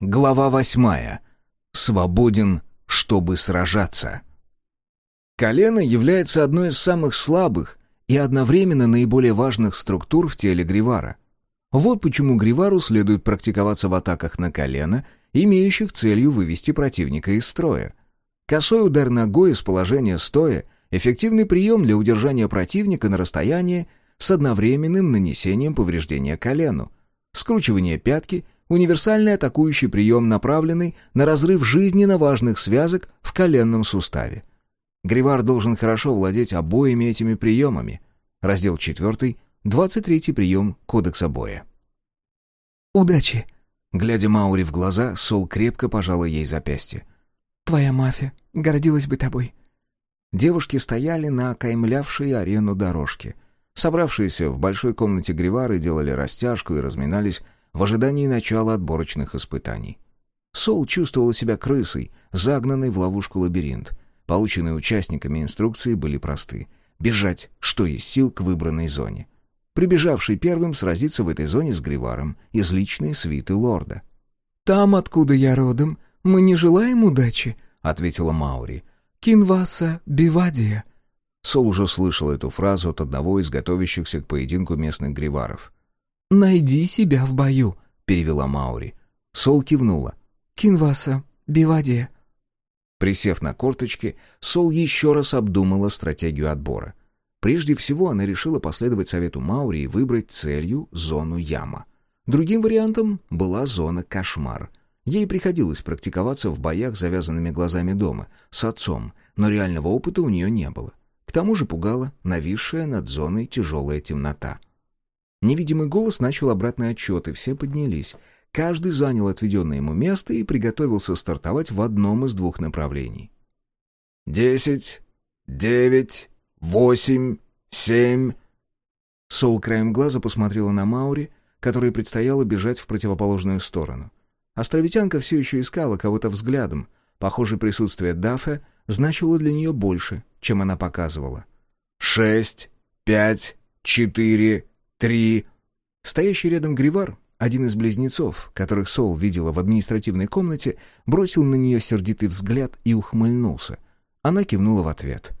Глава восьмая. Свободен, чтобы сражаться. Колено является одной из самых слабых и одновременно наиболее важных структур в теле гривара. Вот почему гривару следует практиковаться в атаках на колено, имеющих целью вывести противника из строя. Косой удар ногой из положения стоя – эффективный прием для удержания противника на расстоянии с одновременным нанесением повреждения колену. Скручивание пятки – универсальный атакующий прием, направленный на разрыв жизненно важных связок в коленном суставе. Гривар должен хорошо владеть обоими этими приемами. Раздел 4, 23 прием Кодекса боя. «Удачи!» Глядя Маури в глаза, Сол крепко пожала ей запястье. «Твоя мафия гордилась бы тобой». Девушки стояли на окаймлявшей арену дорожке. Собравшиеся в большой комнате Гривары делали растяжку и разминались в ожидании начала отборочных испытаний. Сол чувствовала себя крысой, загнанной в ловушку лабиринт. Полученные участниками инструкции были просты. Бежать, что есть сил, к выбранной зоне. Прибежавший первым сразиться в этой зоне с Гриваром из личной свиты лорда. «Там, откуда я родом, мы не желаем удачи», — ответила Маури. «Кинваса бивадия». Сол уже слышал эту фразу от одного из готовящихся к поединку местных гриваров. «Найди себя в бою», — перевела Маури. Сол кивнула. «Кинваса, бивадия». Присев на корточки, Сол еще раз обдумала стратегию отбора. Прежде всего, она решила последовать совету Маури и выбрать целью зону Яма. Другим вариантом была зона Кошмар. Ей приходилось практиковаться в боях завязанными глазами дома, с отцом, но реального опыта у нее не было. К тому же пугала нависшая над зоной тяжелая темнота. Невидимый голос начал обратный отчет, и все поднялись. Каждый занял отведенное ему место и приготовился стартовать в одном из двух направлений. «Десять, девять, восемь, семь...» Сол краем глаза посмотрела на Маури, которой предстояло бежать в противоположную сторону. Островитянка все еще искала кого-то взглядом. Похоже, присутствие Даффе значило для нее больше, чем она показывала. «Шесть, пять, четыре, три...» Стоящий рядом Гривар, один из близнецов, которых Сол видела в административной комнате, бросил на нее сердитый взгляд и ухмыльнулся. Она кивнула в ответ.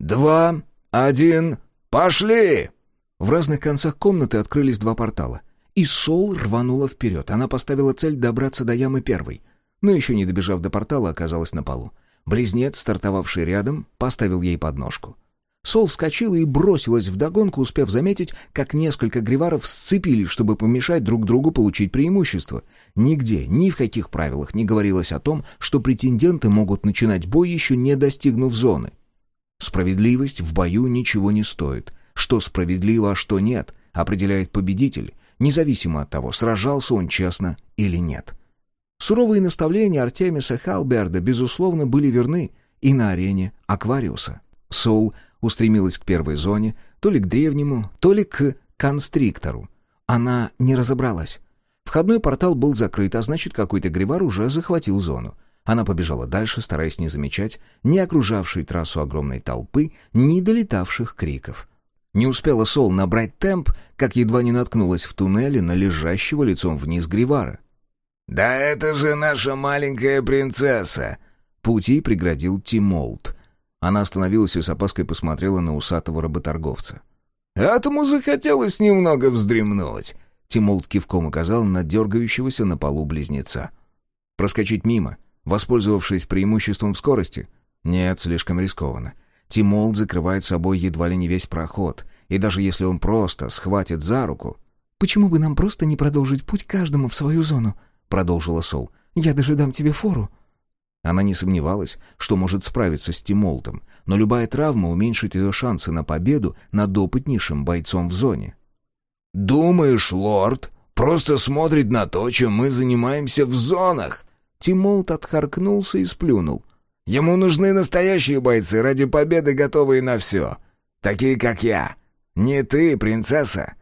«Два, один, пошли!» В разных концах комнаты открылись два портала. И Сол рванула вперед. Она поставила цель добраться до ямы первой. Но еще не добежав до портала, оказалась на полу. Близнец, стартовавший рядом, поставил ей подножку. Сол вскочила и бросилась вдогонку, успев заметить, как несколько гриваров сцепились, чтобы помешать друг другу получить преимущество. Нигде, ни в каких правилах не говорилось о том, что претенденты могут начинать бой, еще не достигнув зоны. Справедливость в бою ничего не стоит. Что справедливо, а что нет, определяет победитель, независимо от того, сражался он честно или нет. Суровые наставления Артемиса Халберда, безусловно, были верны и на арене Аквариуса. Сол устремилась к первой зоне, то ли к древнему, то ли к констриктору. Она не разобралась. Входной портал был закрыт, а значит, какой-то гривар уже захватил зону. Она побежала дальше, стараясь не замечать ни окружавшей трассу огромной толпы, ни долетавших криков. Не успела Сол набрать темп, как едва не наткнулась в туннеле на лежащего лицом вниз гривара. «Да это же наша маленькая принцесса!» Пути преградил Тимолт. Она остановилась и с опаской посмотрела на усатого работорговца. «Этому захотелось немного вздремнуть!» Тимолт кивком указал на дергающегося на полу близнеца. «Проскочить мимо, воспользовавшись преимуществом в скорости? Нет, слишком рискованно. Тимолт закрывает собой едва ли не весь проход, и даже если он просто схватит за руку...» «Почему бы нам просто не продолжить путь каждому в свою зону?» — продолжила Сол. «Я даже дам тебе фору». Она не сомневалась, что может справиться с Тимолтом, но любая травма уменьшит ее шансы на победу над опытнейшим бойцом в зоне. «Думаешь, лорд, просто смотрит на то, чем мы занимаемся в зонах?» Тимолт отхаркнулся и сплюнул. «Ему нужны настоящие бойцы, ради победы готовые на все. Такие, как я. Не ты, принцесса.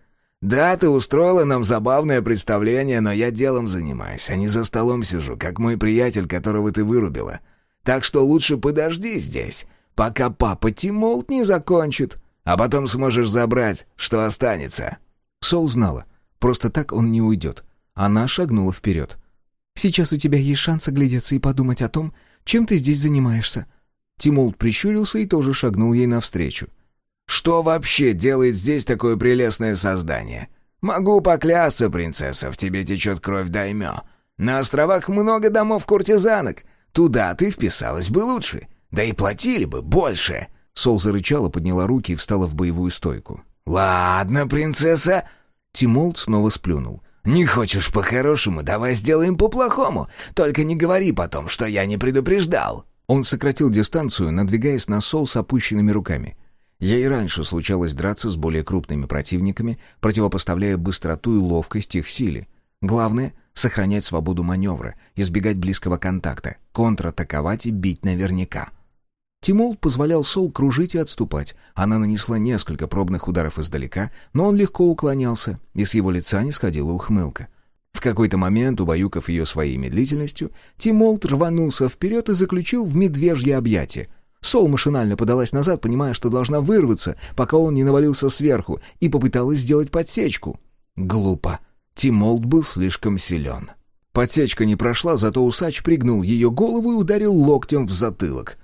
«Да, ты устроила нам забавное представление, но я делом занимаюсь, а не за столом сижу, как мой приятель, которого ты вырубила. Так что лучше подожди здесь, пока папа Тимолт не закончит, а потом сможешь забрать, что останется». Сол знала, просто так он не уйдет. Она шагнула вперед. Сейчас у тебя есть шанс оглядеться и подумать о том, чем ты здесь занимаешься». Тимолт прищурился и тоже шагнул ей навстречу. «Что вообще делает здесь такое прелестное создание? Могу поклясться, принцесса, в тебе течет кровь даймё. На островах много домов куртизанок. Туда ты вписалась бы лучше. Да и платили бы больше». Сол зарычала, подняла руки и встала в боевую стойку. «Ладно, принцесса». Тимолт снова сплюнул. «Не хочешь по-хорошему, давай сделаем по-плохому. Только не говори потом, что я не предупреждал». Он сократил дистанцию, надвигаясь на Сол с опущенными руками. Ей раньше случалось драться с более крупными противниками, противопоставляя быстроту и ловкость их силе. Главное — сохранять свободу маневра, избегать близкого контакта, контратаковать и бить наверняка. Тимол позволял Сол кружить и отступать. Она нанесла несколько пробных ударов издалека, но он легко уклонялся, и с его лица не сходила ухмылка. В какой-то момент, убаюкав ее своей медлительностью, Тимолт рванулся вперед и заключил в медвежье объятие — Сол машинально подалась назад, понимая, что должна вырваться, пока он не навалился сверху, и попыталась сделать подсечку. Глупо. Тимолд был слишком силен. Подсечка не прошла, зато усач пригнул ее голову и ударил локтем в затылок.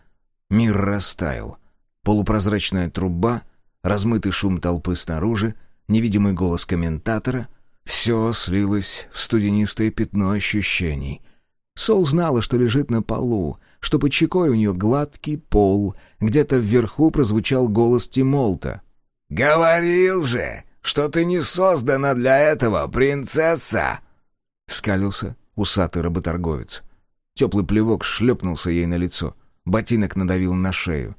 Мир растаял. Полупрозрачная труба, размытый шум толпы снаружи, невидимый голос комментатора — все слилось в студенистое пятно ощущений. Сол знала, что лежит на полу, что под щекой у нее гладкий пол. Где-то вверху прозвучал голос Тимолта. «Говорил же, что ты не создана для этого, принцесса!» Скалился усатый работорговец. Теплый плевок шлепнулся ей на лицо. Ботинок надавил на шею.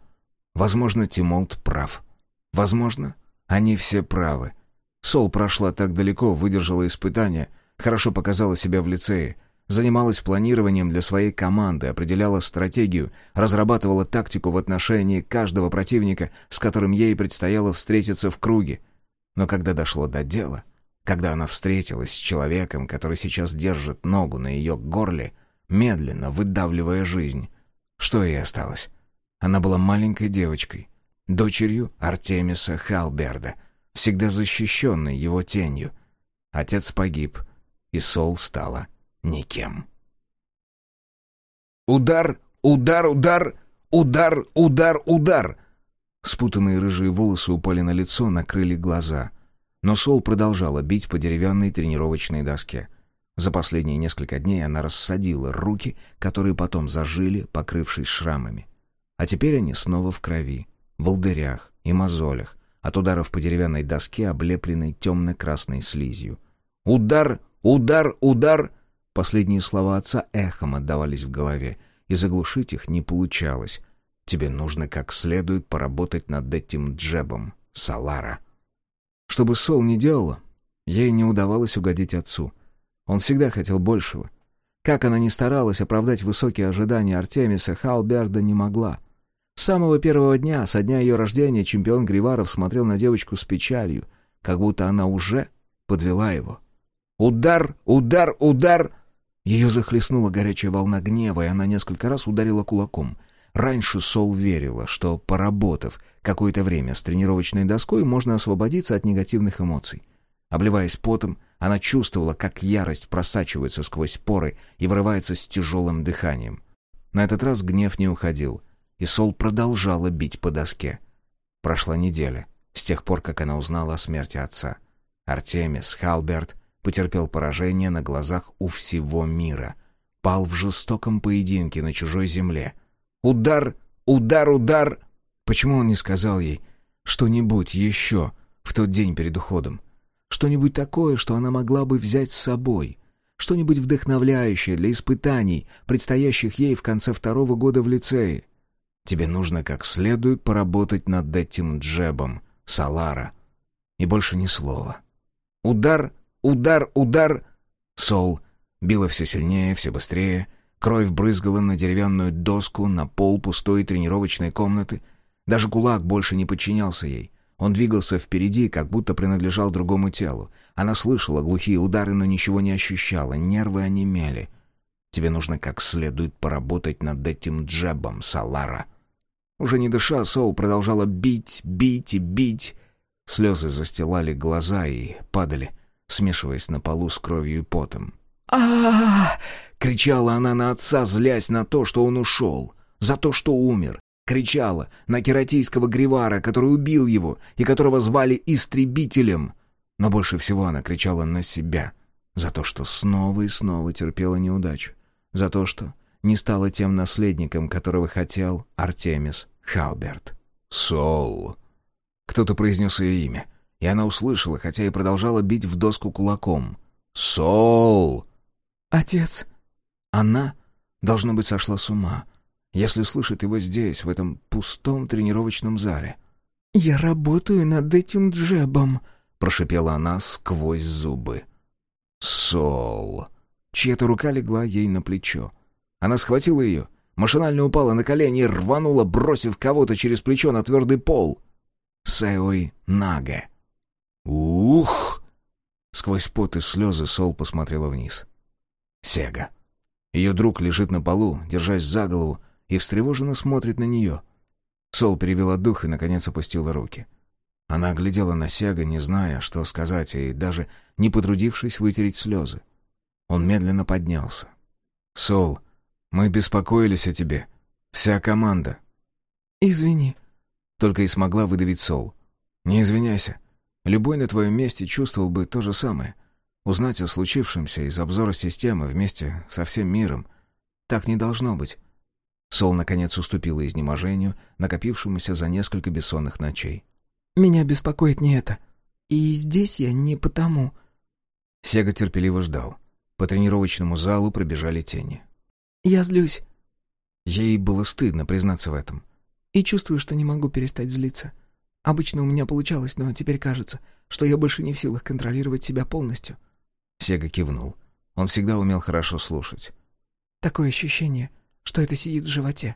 Возможно, Тимолт прав. Возможно, они все правы. Сол прошла так далеко, выдержала испытания, хорошо показала себя в лицее — занималась планированием для своей команды, определяла стратегию, разрабатывала тактику в отношении каждого противника, с которым ей предстояло встретиться в круге. Но когда дошло до дела, когда она встретилась с человеком, который сейчас держит ногу на ее горле, медленно выдавливая жизнь, что ей осталось? Она была маленькой девочкой, дочерью Артемиса Халберда, всегда защищенной его тенью. Отец погиб, и Сол стала никем. Удар, удар, удар, удар, удар, удар. Спутанные рыжие волосы упали на лицо, накрыли глаза. Но Сол продолжала бить по деревянной тренировочной доске. За последние несколько дней она рассадила руки, которые потом зажили, покрывшись шрамами. А теперь они снова в крови, в волдырях и мозолях, от ударов по деревянной доске, облепленной темно-красной слизью. Удар, удар, удар! Последние слова отца эхом отдавались в голове, и заглушить их не получалось. Тебе нужно как следует поработать над этим джебом, Салара. Что бы Сол ни делала, ей не удавалось угодить отцу. Он всегда хотел большего. Как она ни старалась оправдать высокие ожидания Артемиса, Халберда не могла. С самого первого дня, со дня ее рождения, чемпион Гриваров смотрел на девочку с печалью, как будто она уже подвела его. Удар, удар, удар! Ее захлестнула горячая волна гнева, и она несколько раз ударила кулаком. Раньше Сол верила, что, поработав какое-то время с тренировочной доской, можно освободиться от негативных эмоций. Обливаясь потом, она чувствовала, как ярость просачивается сквозь поры и вырывается с тяжелым дыханием. На этот раз гнев не уходил, и Сол продолжала бить по доске. Прошла неделя, с тех пор, как она узнала о смерти отца. Артемис, Халберт потерпел поражение на глазах у всего мира. Пал в жестоком поединке на чужой земле. Удар, удар, удар! Почему он не сказал ей что-нибудь еще в тот день перед уходом? Что-нибудь такое, что она могла бы взять с собой? Что-нибудь вдохновляющее для испытаний, предстоящих ей в конце второго года в лицее? Тебе нужно как следует поработать над этим джебом, Салара. И больше ни слова. Удар, Удар, удар! Сол била все сильнее, все быстрее. Кровь брызгала на деревянную доску, на пол пустой тренировочной комнаты. Даже кулак больше не подчинялся ей. Он двигался впереди, как будто принадлежал другому телу. Она слышала глухие удары, но ничего не ощущала, нервы онемели. Тебе нужно как следует поработать над этим джебом, Салара. Уже не дыша, Сол продолжала бить, бить и бить. Слезы застилали глаза и падали смешиваясь на полу с кровью и потом. а кричала она на отца, злясь на то, что он ушел, за то, что умер. Кричала на кератийского гривара, который убил его и которого звали Истребителем. Но больше всего она кричала на себя за то, что снова и снова терпела неудачу. За то, что не стала тем наследником, которого хотел Артемис Халберт. «Сол!» Кто-то произнес ее имя, и она услышала, хотя и продолжала бить в доску кулаком. «Сол!» «Отец!» Она, должно быть, сошла с ума, если слышит его здесь, в этом пустом тренировочном зале. «Я работаю над этим джебом», — прошипела она сквозь зубы. «Сол!» Чья-то рука легла ей на плечо. Она схватила ее, машинально упала на колени и рванула, бросив кого-то через плечо на твердый пол. Сэой Нага. «Ух!» Сквозь пот и слезы Сол посмотрела вниз. Сега. Ее друг лежит на полу, держась за голову, и встревоженно смотрит на нее. Сол перевела дух и, наконец, опустила руки. Она глядела на Сега, не зная, что сказать, и даже не потрудившись вытереть слезы. Он медленно поднялся. «Сол, мы беспокоились о тебе. Вся команда». «Извини», — только и смогла выдавить Сол. «Не извиняйся. Любой на твоем месте чувствовал бы то же самое. Узнать о случившемся из обзора системы вместе со всем миром. Так не должно быть». Сол, наконец, уступила изнеможению, накопившемуся за несколько бессонных ночей. «Меня беспокоит не это. И здесь я не потому...» Сега терпеливо ждал. По тренировочному залу пробежали тени. «Я злюсь». Ей было стыдно признаться в этом. «И чувствую, что не могу перестать злиться. Обычно у меня получалось, но теперь кажется, что я больше не в силах контролировать себя полностью». Сега кивнул. Он всегда умел хорошо слушать. «Такое ощущение, что это сидит в животе.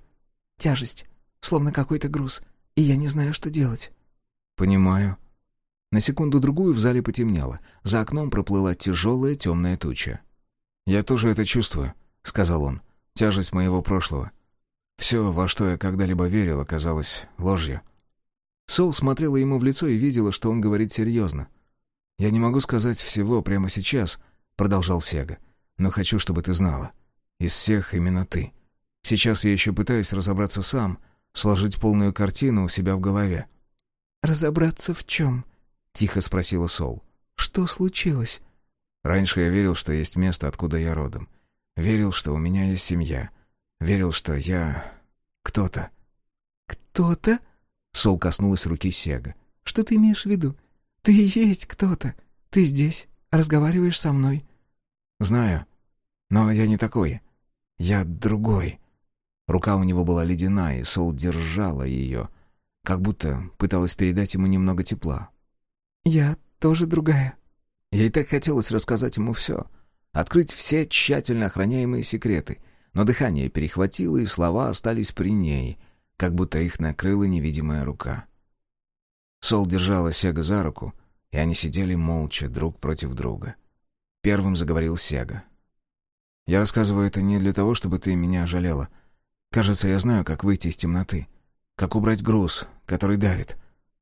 Тяжесть, словно какой-то груз, и я не знаю, что делать». «Понимаю». На секунду-другую в зале потемнело. За окном проплыла тяжелая темная туча. «Я тоже это чувствую», — сказал он. «Тяжесть моего прошлого. Все, во что я когда-либо верил, оказалось ложью». Сол смотрела ему в лицо и видела, что он говорит серьезно. «Я не могу сказать всего прямо сейчас», — продолжал Сега. «Но хочу, чтобы ты знала. Из всех именно ты. Сейчас я еще пытаюсь разобраться сам, сложить полную картину у себя в голове». «Разобраться в чем?» — тихо спросила Сол. «Что случилось?» Раньше я верил, что есть место, откуда я родом. Верил, что у меня есть семья. Верил, что я... кто-то. «Кто-то?» Сол коснулась руки Сега. «Что ты имеешь в виду? Ты и есть кто-то. Ты здесь, разговариваешь со мной». «Знаю. Но я не такой. Я другой». Рука у него была ледяная, и Сол держала ее, как будто пыталась передать ему немного тепла. «Я тоже другая». Ей так хотелось рассказать ему все, открыть все тщательно охраняемые секреты, но дыхание перехватило, и слова остались при ней, как будто их накрыла невидимая рука. Сол держала Сега за руку, и они сидели молча друг против друга. Первым заговорил Сега. «Я рассказываю это не для того, чтобы ты меня жалела. Кажется, я знаю, как выйти из темноты, как убрать груз, который давит».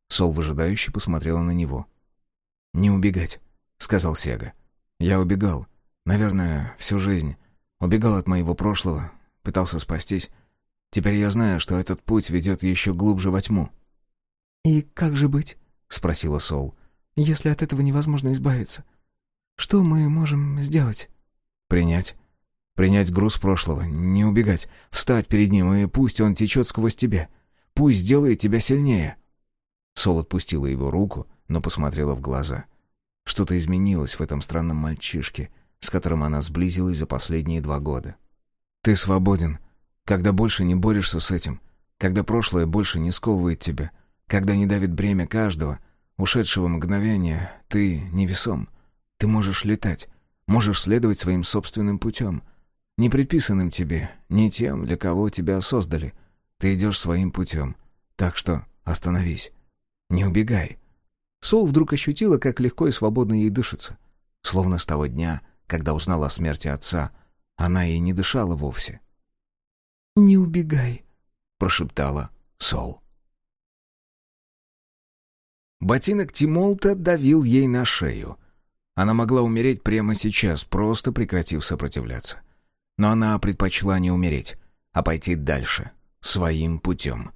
Сол выжидающе посмотрела на него. «Не убегать», — сказал Сега. «Я убегал. Наверное, всю жизнь. Убегал от моего прошлого, пытался спастись. Теперь я знаю, что этот путь ведет еще глубже во тьму». «И как же быть?» — спросила Сол. «Если от этого невозможно избавиться, что мы можем сделать?» «Принять. Принять груз прошлого, не убегать, встать перед ним, и пусть он течет сквозь тебя. Пусть сделает тебя сильнее». Сол отпустила его руку, но посмотрела в глаза. Что-то изменилось в этом странном мальчишке, с которым она сблизилась за последние два года. «Ты свободен, когда больше не борешься с этим, когда прошлое больше не сковывает тебя, когда не давит бремя каждого, ушедшего мгновения, ты невесом. Ты можешь летать, можешь следовать своим собственным путем, не предписанным тебе, не тем, для кого тебя создали. Ты идешь своим путем, так что остановись, не убегай». Сол вдруг ощутила, как легко и свободно ей дышится. Словно с того дня, когда узнала о смерти отца, она и не дышала вовсе. «Не убегай», — прошептала Сол. Ботинок Тимолта давил ей на шею. Она могла умереть прямо сейчас, просто прекратив сопротивляться. Но она предпочла не умереть, а пойти дальше, своим путем.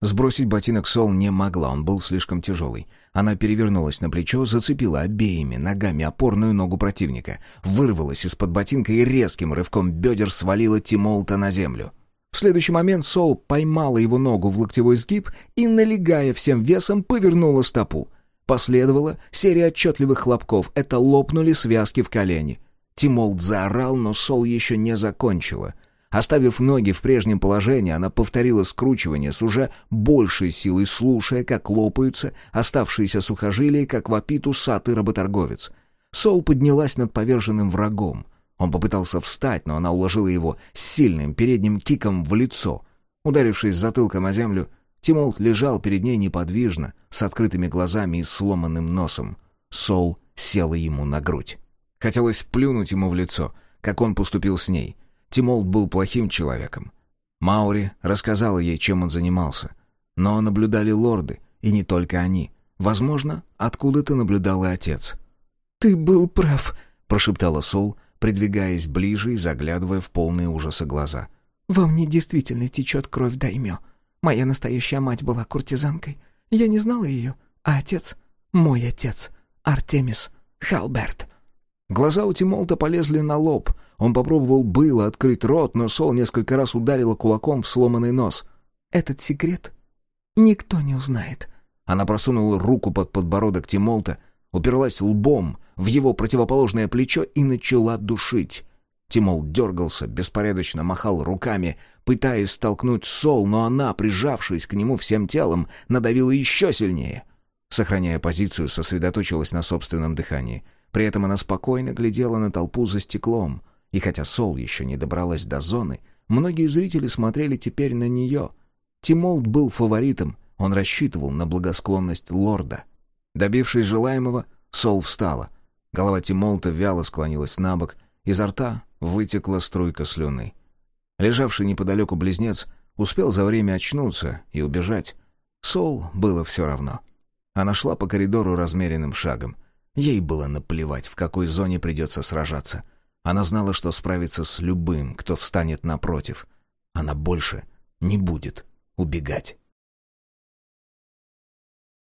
Сбросить ботинок Сол не могла, он был слишком тяжелый. Она перевернулась на плечо, зацепила обеими ногами опорную ногу противника, вырвалась из-под ботинка и резким рывком бедер свалила Тимолта на землю. В следующий момент Сол поймала его ногу в локтевой сгиб и, налегая всем весом, повернула стопу. Последовала серия отчетливых хлопков. Это лопнули связки в колене. Тимолт заорал, но Сол еще не закончила. Оставив ноги в прежнем положении, она повторила скручивание с уже большей силой, слушая, как лопаются оставшиеся сухожилия, как вопит усатый работорговец. Сол поднялась над поверженным врагом. Он попытался встать, но она уложила его сильным передним киком в лицо. Ударившись затылком о землю, Тимолт лежал перед ней неподвижно, с открытыми глазами и сломанным носом. Сол села ему на грудь. Хотелось плюнуть ему в лицо, как он поступил с ней. Тимолт был плохим человеком. Маури рассказала ей, чем он занимался. Но наблюдали лорды, и не только они. Возможно, откуда-то наблюдал и отец. «Ты был прав», — прошептала Сол, придвигаясь ближе и заглядывая в полные ужаса глаза. «Во мне действительно течет кровь даймё. Моя настоящая мать была куртизанкой. Я не знала ее. А отец? Мой отец. Артемис Халберт. Глаза у Тимолта полезли на лоб. Он попробовал было открыть рот, но Сол несколько раз ударила кулаком в сломанный нос. «Этот секрет никто не узнает». Она просунула руку под подбородок Тимолта, уперлась лбом в его противоположное плечо и начала душить. Тимол дергался, беспорядочно махал руками, пытаясь столкнуть Сол, но она, прижавшись к нему всем телом, надавила еще сильнее. Сохраняя позицию, сосредоточилась на собственном дыхании. При этом она спокойно глядела на толпу за стеклом. И хотя Сол еще не добралась до зоны, многие зрители смотрели теперь на нее. Тимолд был фаворитом, он рассчитывал на благосклонность лорда. Добившись желаемого, Сол встала. Голова Тимолта вяло склонилась на бок, изо рта вытекла струйка слюны. Лежавший неподалеку близнец успел за время очнуться и убежать. Сол было все равно. Она шла по коридору размеренным шагом. Ей было наплевать, в какой зоне придется сражаться. Она знала, что справится с любым, кто встанет напротив. Она больше не будет убегать.